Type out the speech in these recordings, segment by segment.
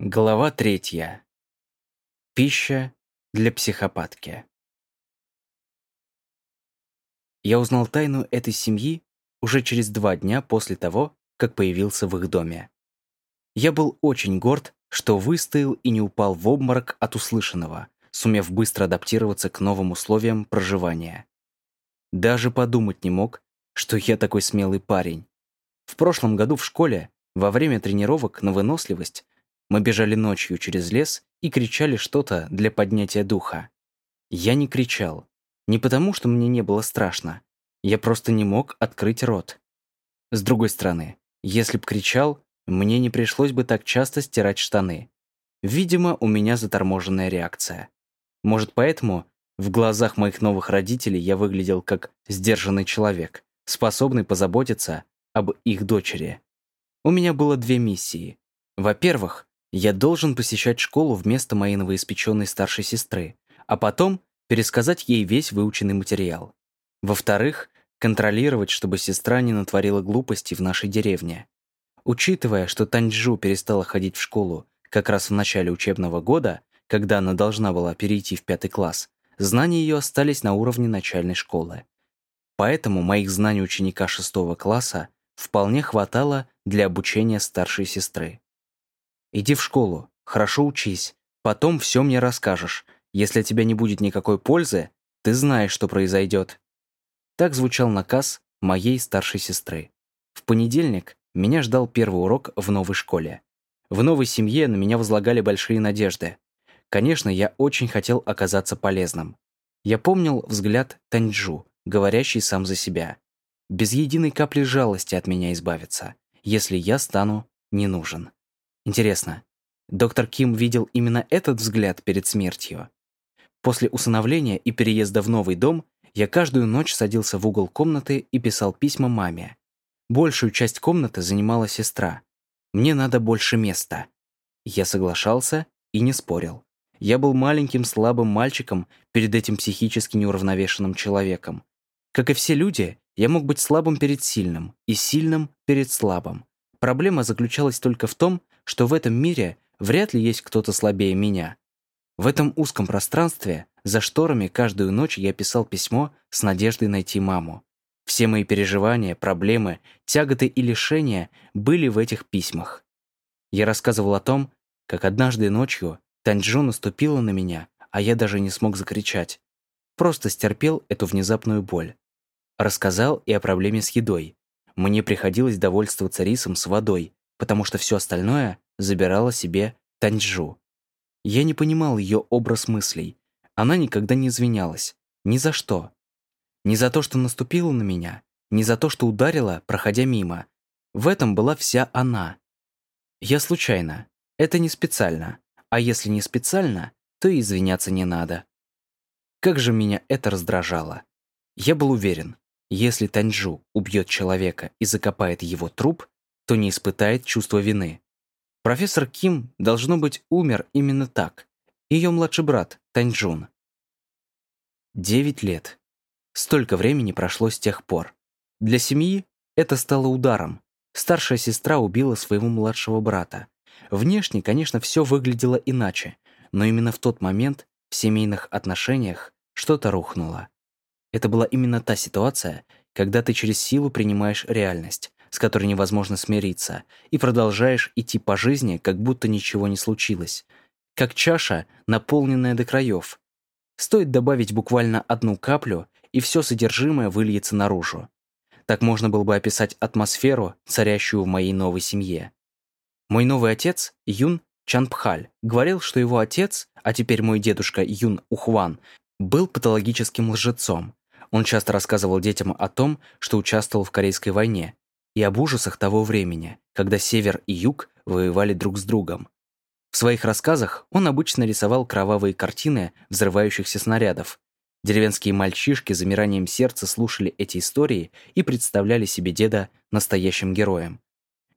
Глава третья. Пища для психопатки. Я узнал тайну этой семьи уже через два дня после того, как появился в их доме. Я был очень горд, что выстоял и не упал в обморок от услышанного, сумев быстро адаптироваться к новым условиям проживания. Даже подумать не мог, что я такой смелый парень. В прошлом году в школе, во время тренировок на выносливость, мы бежали ночью через лес и кричали что-то для поднятия духа. Я не кричал. Не потому, что мне не было страшно. Я просто не мог открыть рот. С другой стороны, если б кричал, мне не пришлось бы так часто стирать штаны. Видимо, у меня заторможенная реакция. Может, поэтому в глазах моих новых родителей я выглядел как сдержанный человек, способный позаботиться об их дочери. У меня было две миссии. Во-первых, я должен посещать школу вместо моей новоиспеченной старшей сестры, а потом пересказать ей весь выученный материал. Во-вторых, контролировать, чтобы сестра не натворила глупостей в нашей деревне. Учитывая, что Таньчжу перестала ходить в школу как раз в начале учебного года, когда она должна была перейти в пятый класс, знания ее остались на уровне начальной школы. Поэтому моих знаний ученика шестого класса вполне хватало для обучения старшей сестры. Иди в школу, хорошо учись, потом все мне расскажешь. Если от тебя не будет никакой пользы, ты знаешь, что произойдет. Так звучал наказ моей старшей сестры. В понедельник меня ждал первый урок в новой школе. В новой семье на меня возлагали большие надежды. Конечно, я очень хотел оказаться полезным. Я помнил взгляд Таньчжу, говорящий сам за себя. Без единой капли жалости от меня избавиться, если я стану не нужен. Интересно, доктор Ким видел именно этот взгляд перед смертью? После усыновления и переезда в новый дом я каждую ночь садился в угол комнаты и писал письма маме. Большую часть комнаты занимала сестра. Мне надо больше места. Я соглашался и не спорил. Я был маленьким слабым мальчиком перед этим психически неуравновешенным человеком. Как и все люди, я мог быть слабым перед сильным и сильным перед слабым. Проблема заключалась только в том, что в этом мире вряд ли есть кто-то слабее меня. В этом узком пространстве, за шторами, каждую ночь я писал письмо с надеждой найти маму. Все мои переживания, проблемы, тяготы и лишения были в этих письмах. Я рассказывал о том, как однажды ночью Таньчжо наступила на меня, а я даже не смог закричать. Просто стерпел эту внезапную боль. Рассказал и о проблеме с едой. Мне приходилось довольствоваться рисом с водой, потому что все остальное забирала себе Таньчжу. Я не понимал ее образ мыслей. Она никогда не извинялась. Ни за что. Ни за то, что наступила на меня, ни за то, что ударила, проходя мимо. В этом была вся она. Я случайно. Это не специально. А если не специально, то и извиняться не надо. Как же меня это раздражало. Я был уверен, если Таньжу убьет человека и закопает его труп, то не испытает чувства вины. Профессор Ким, должно быть, умер именно так. Ее младший брат, Таньчжун. Девять лет. Столько времени прошло с тех пор. Для семьи это стало ударом. Старшая сестра убила своего младшего брата. Внешне, конечно, все выглядело иначе, но именно в тот момент в семейных отношениях что-то рухнуло. Это была именно та ситуация, когда ты через силу принимаешь реальность, с которой невозможно смириться, и продолжаешь идти по жизни, как будто ничего не случилось. Как чаша, наполненная до краев. Стоит добавить буквально одну каплю, и все содержимое выльется наружу. Так можно было бы описать атмосферу, царящую в моей новой семье. Мой новый отец, Юн Чанпхаль, говорил, что его отец, а теперь мой дедушка Юн Ухван, был патологическим лжецом. Он часто рассказывал детям о том, что участвовал в Корейской войне, и об ужасах того времени, когда север и юг воевали друг с другом. В своих рассказах он обычно рисовал кровавые картины взрывающихся снарядов. Деревенские мальчишки замиранием сердца слушали эти истории и представляли себе деда настоящим героем.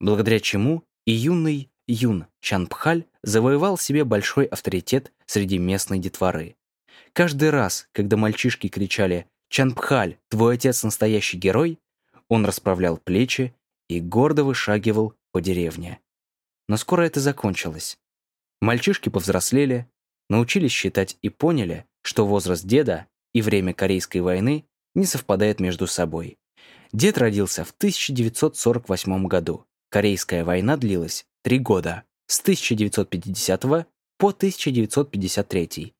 Благодаря чему и юный Юн Чанпхаль завоевал себе большой авторитет среди местной детворы. Каждый раз, когда мальчишки кричали «Чанпхаль, твой отец настоящий герой», он расправлял плечи и гордо вышагивал по деревне. Но скоро это закончилось. Мальчишки повзрослели, научились считать и поняли, что возраст деда и время Корейской войны не совпадают между собой. Дед родился в 1948 году. Корейская война длилась три года, с 1950 по 1953.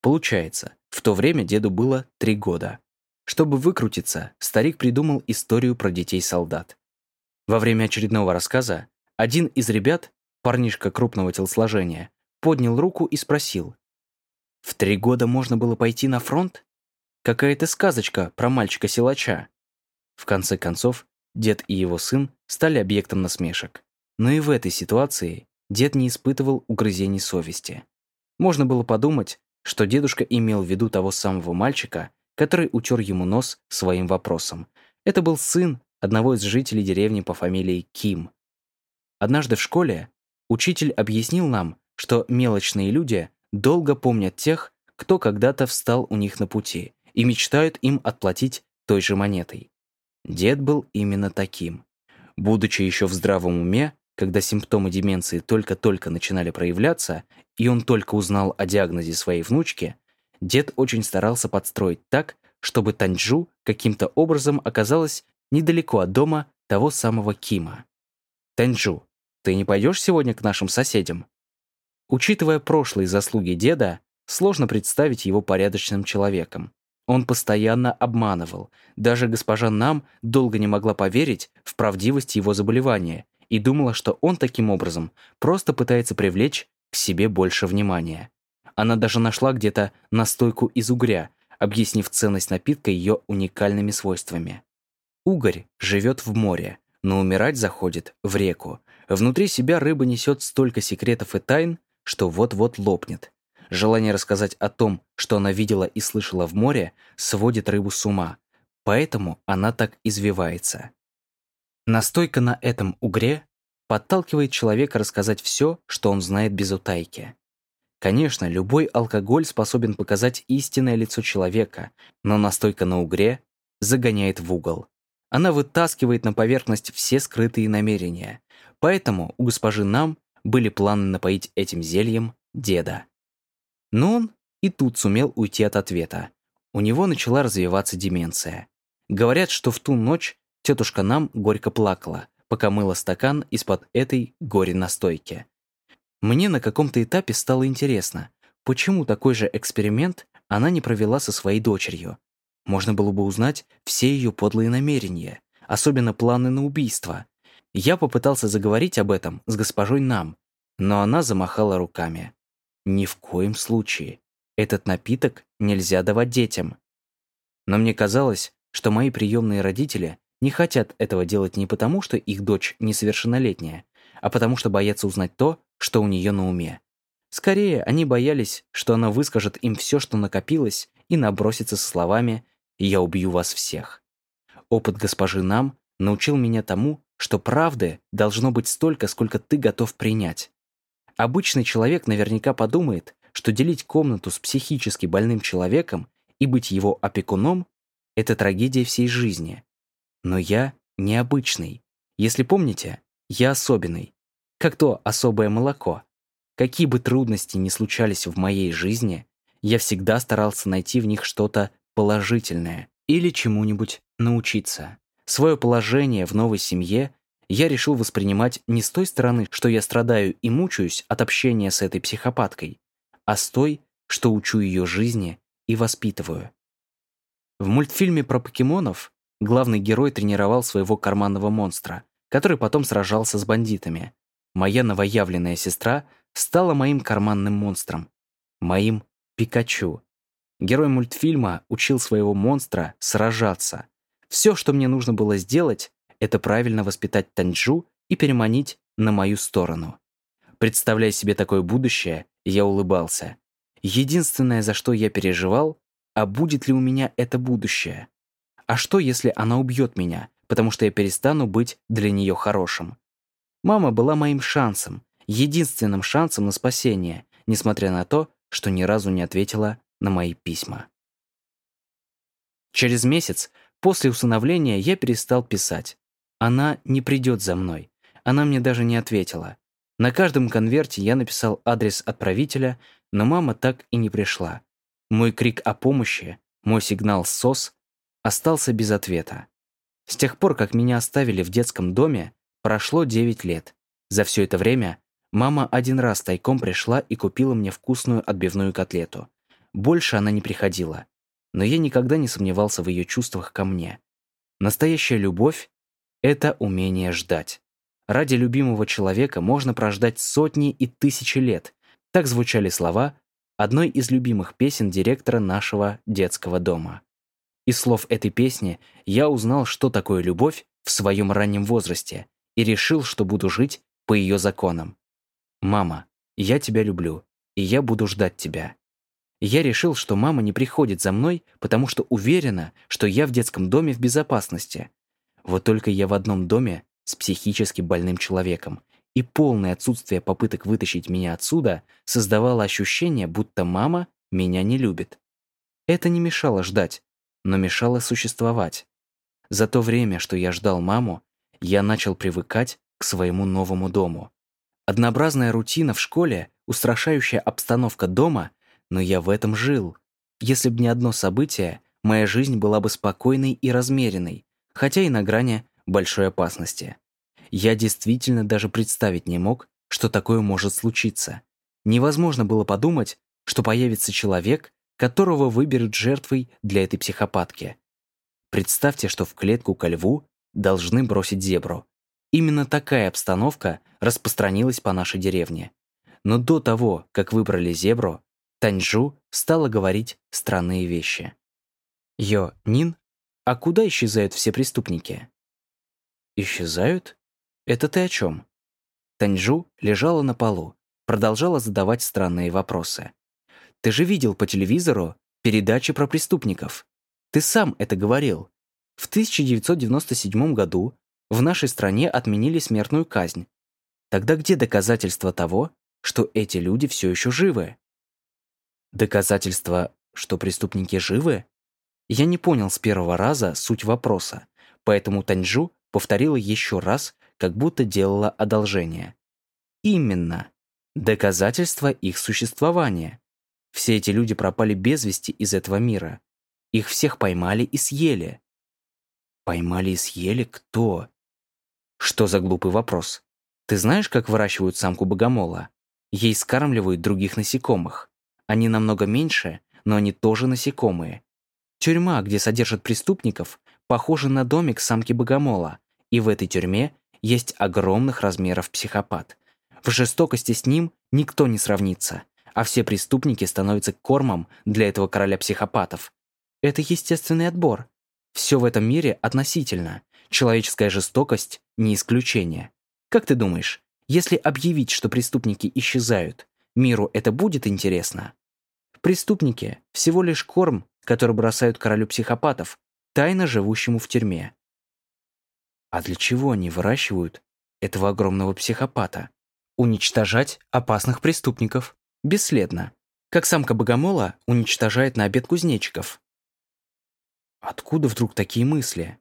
Получается, в то время деду было три года. Чтобы выкрутиться, старик придумал историю про детей-солдат. Во время очередного рассказа один из ребят, парнишка крупного телосложения, поднял руку и спросил. «В три года можно было пойти на фронт? Какая-то сказочка про мальчика-силача». В конце концов, дед и его сын стали объектом насмешек. Но и в этой ситуации дед не испытывал угрызений совести. Можно было подумать, что дедушка имел в виду того самого мальчика, который утер ему нос своим вопросом. Это был сын одного из жителей деревни по фамилии Ким. Однажды в школе учитель объяснил нам, что мелочные люди долго помнят тех, кто когда-то встал у них на пути, и мечтают им отплатить той же монетой. Дед был именно таким. Будучи еще в здравом уме, когда симптомы деменции только-только начинали проявляться, и он только узнал о диагнозе своей внучки, дед очень старался подстроить так, чтобы Танджу каким-то образом оказалась недалеко от дома того самого Кима. «Танджу, ты не пойдешь сегодня к нашим соседям?» Учитывая прошлые заслуги деда, сложно представить его порядочным человеком. Он постоянно обманывал. Даже госпожа Нам долго не могла поверить в правдивость его заболевания и думала, что он таким образом просто пытается привлечь к себе больше внимания. Она даже нашла где-то настойку из угря, объяснив ценность напитка ее уникальными свойствами. Угорь живет в море, но умирать заходит в реку. Внутри себя рыба несет столько секретов и тайн, что вот-вот лопнет. Желание рассказать о том, что она видела и слышала в море, сводит рыбу с ума, поэтому она так извивается. Настойка на этом угре подталкивает человека рассказать все, что он знает без утайки. Конечно, любой алкоголь способен показать истинное лицо человека, но настойка на угре загоняет в угол. Она вытаскивает на поверхность все скрытые намерения. Поэтому у госпожи Нам были планы напоить этим зельем деда. Но он и тут сумел уйти от ответа. У него начала развиваться деменция. Говорят, что в ту ночь тетушка Нам горько плакала, пока мыла стакан из-под этой горе-настойки. Мне на каком-то этапе стало интересно, почему такой же эксперимент она не провела со своей дочерью. Можно было бы узнать все ее подлые намерения, особенно планы на убийство. Я попытался заговорить об этом с госпожой Нам, но она замахала руками. Ни в коем случае. Этот напиток нельзя давать детям. Но мне казалось, что мои приемные родители не хотят этого делать не потому, что их дочь несовершеннолетняя, а потому что боятся узнать то, что у нее на уме. Скорее, они боялись, что она выскажет им все, что накопилось, и набросится со словами «Я убью вас всех». Опыт госпожи Нам научил меня тому, что правды должно быть столько, сколько ты готов принять. Обычный человек наверняка подумает, что делить комнату с психически больным человеком и быть его опекуном — это трагедия всей жизни. Но я необычный. Если помните, я особенный как то особое молоко. Какие бы трудности ни случались в моей жизни, я всегда старался найти в них что-то положительное или чему-нибудь научиться. Свое положение в новой семье я решил воспринимать не с той стороны, что я страдаю и мучаюсь от общения с этой психопаткой, а с той, что учу ее жизни и воспитываю. В мультфильме про покемонов главный герой тренировал своего карманного монстра, который потом сражался с бандитами. Моя новоявленная сестра стала моим карманным монстром, моим Пикачу. Герой мультфильма учил своего монстра сражаться. Все, что мне нужно было сделать, это правильно воспитать Танджу и переманить на мою сторону. Представляя себе такое будущее, я улыбался. Единственное, за что я переживал, а будет ли у меня это будущее? А что, если она убьет меня, потому что я перестану быть для нее хорошим? Мама была моим шансом, единственным шансом на спасение, несмотря на то, что ни разу не ответила на мои письма. Через месяц после усыновления я перестал писать. Она не придет за мной. Она мне даже не ответила. На каждом конверте я написал адрес отправителя, но мама так и не пришла. Мой крик о помощи, мой сигнал «СОС» остался без ответа. С тех пор, как меня оставили в детском доме, прошло 9 лет. За все это время мама один раз тайком пришла и купила мне вкусную отбивную котлету. Больше она не приходила. Но я никогда не сомневался в ее чувствах ко мне. Настоящая любовь — это умение ждать. Ради любимого человека можно прождать сотни и тысячи лет. Так звучали слова одной из любимых песен директора нашего детского дома. Из слов этой песни я узнал, что такое любовь в своем раннем возрасте и решил, что буду жить по ее законам. «Мама, я тебя люблю, и я буду ждать тебя». Я решил, что мама не приходит за мной, потому что уверена, что я в детском доме в безопасности. Вот только я в одном доме с психически больным человеком, и полное отсутствие попыток вытащить меня отсюда создавало ощущение, будто мама меня не любит. Это не мешало ждать, но мешало существовать. За то время, что я ждал маму, я начал привыкать к своему новому дому. Однообразная рутина в школе, устрашающая обстановка дома, но я в этом жил. Если бы не одно событие, моя жизнь была бы спокойной и размеренной, хотя и на грани большой опасности. Я действительно даже представить не мог, что такое может случиться. Невозможно было подумать, что появится человек, которого выберут жертвой для этой психопатки. Представьте, что в клетку ко льву должны бросить зебру. Именно такая обстановка распространилась по нашей деревне. Но до того, как выбрали зебру, Таньжу стала говорить странные вещи. «Йо, Нин, а куда исчезают все преступники?» «Исчезают? Это ты о чем?» Таньжу лежала на полу, продолжала задавать странные вопросы. «Ты же видел по телевизору передачи про преступников. Ты сам это говорил. В 1997 году в нашей стране отменили смертную казнь. Тогда где доказательства того, что эти люди все еще живы? Доказательства, что преступники живы? Я не понял с первого раза суть вопроса, поэтому Таньжу повторила еще раз, как будто делала одолжение. Именно. Доказательство их существования. Все эти люди пропали без вести из этого мира. Их всех поймали и съели. Поймали и съели кто? Что за глупый вопрос? Ты знаешь, как выращивают самку богомола? Ей скармливают других насекомых. Они намного меньше, но они тоже насекомые. Тюрьма, где содержат преступников, похожа на домик самки богомола, и в этой тюрьме есть огромных размеров психопат. В жестокости с ним никто не сравнится, а все преступники становятся кормом для этого короля психопатов. Это естественный отбор. Все в этом мире относительно. Человеческая жестокость – не исключение. Как ты думаешь, если объявить, что преступники исчезают, миру это будет интересно? Преступники – всего лишь корм, который бросают королю психопатов, тайно живущему в тюрьме. А для чего они выращивают этого огромного психопата? Уничтожать опасных преступников. Бесследно. Как самка богомола уничтожает на обед кузнечиков. Откуда вдруг такие мысли?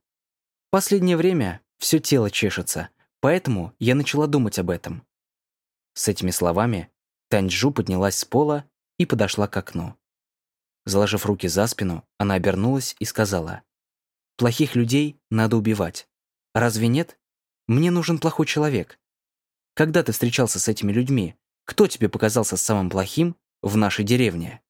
Последнее время все тело чешется, поэтому я начала думать об этом. С этими словами Таньчжу поднялась с пола и подошла к окну. Заложив руки за спину, она обернулась и сказала, «Плохих людей надо убивать. Разве нет? Мне нужен плохой человек. Когда ты встречался с этими людьми, кто тебе показался самым плохим в нашей деревне?»